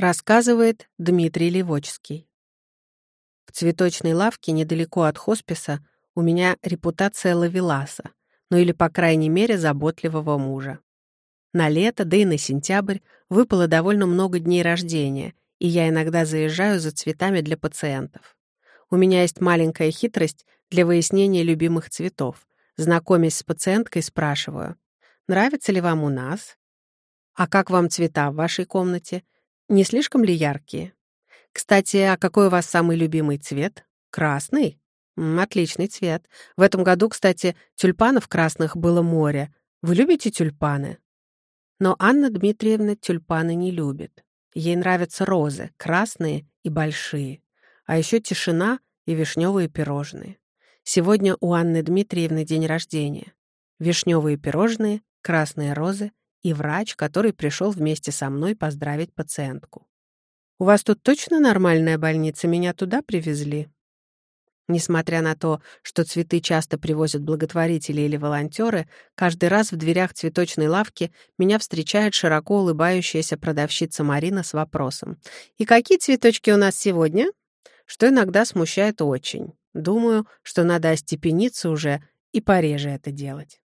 Рассказывает Дмитрий Левочский. В цветочной лавке недалеко от хосписа у меня репутация лавеласа, ну или, по крайней мере, заботливого мужа. На лето, да и на сентябрь выпало довольно много дней рождения, и я иногда заезжаю за цветами для пациентов. У меня есть маленькая хитрость для выяснения любимых цветов. Знакомясь с пациенткой, спрашиваю, нравится ли вам у нас? А как вам цвета в вашей комнате? Не слишком ли яркие? Кстати, а какой у вас самый любимый цвет? Красный? М, отличный цвет. В этом году, кстати, тюльпанов красных было море. Вы любите тюльпаны? Но Анна Дмитриевна тюльпаны не любит. Ей нравятся розы, красные и большие. А еще тишина и вишневые пирожные. Сегодня у Анны Дмитриевны день рождения. Вишневые пирожные, красные розы и врач, который пришел вместе со мной поздравить пациентку. «У вас тут точно нормальная больница? Меня туда привезли?» Несмотря на то, что цветы часто привозят благотворители или волонтеры, каждый раз в дверях цветочной лавки меня встречает широко улыбающаяся продавщица Марина с вопросом «И какие цветочки у нас сегодня?» Что иногда смущает очень. Думаю, что надо остепениться уже и пореже это делать.